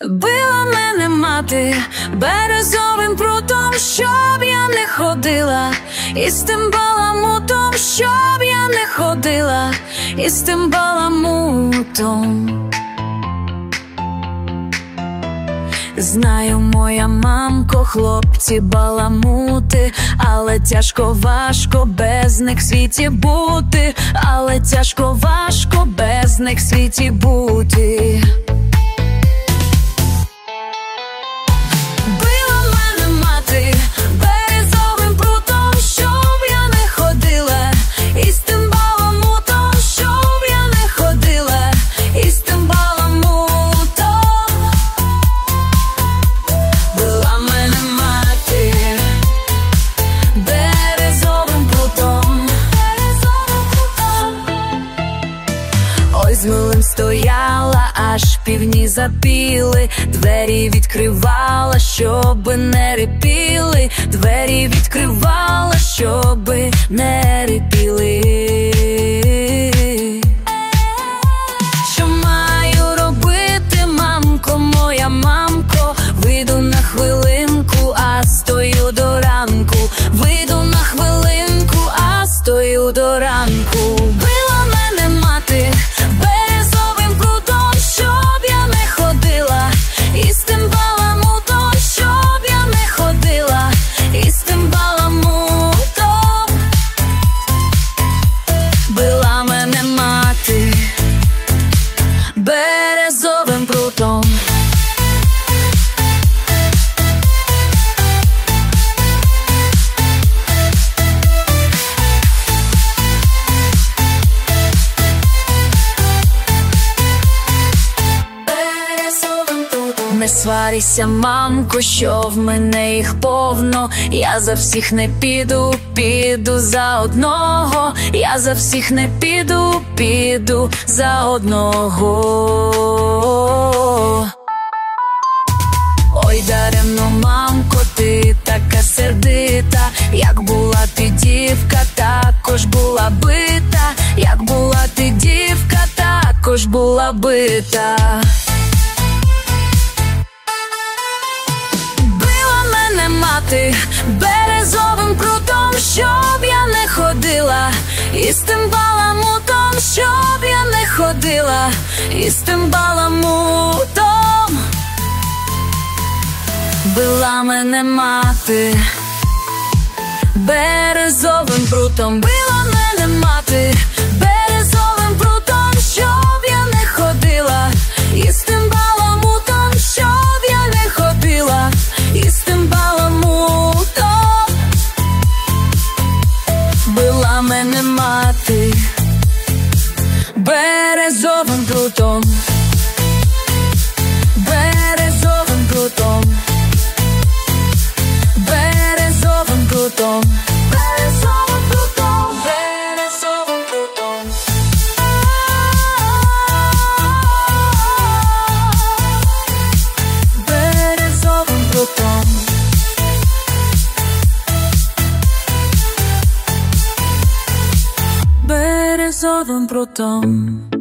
Била мене мати березовим прутом, щоб я не ходила, і з тим баламутом, щоб я не ходила, і з тим баламутом. Знаю, моя мамко, хлопці баламути, але тяжко важко без них в світі бути, але тяжко важко без них в світі бути. Стояла, аж півні запіли, двері відкривала, щоби не репіли, двері відкривала, щоби не сварися, мамко, що в мене їх повно. Я за всіх не піду, піду за одного. Я за всіх не піду, піду за одного. Ой, даремно, мамко, ти така сердита, як була ти дівка, також була бита, як була ти дівка, також була бита. Мене березовим прутом, щоб я не ходила, і з тим баламутом, щоб я не ходила, і з тим баламутом. Била мене мати березовим прутом, била Била мене мати березовим прутом. Березовим прутом.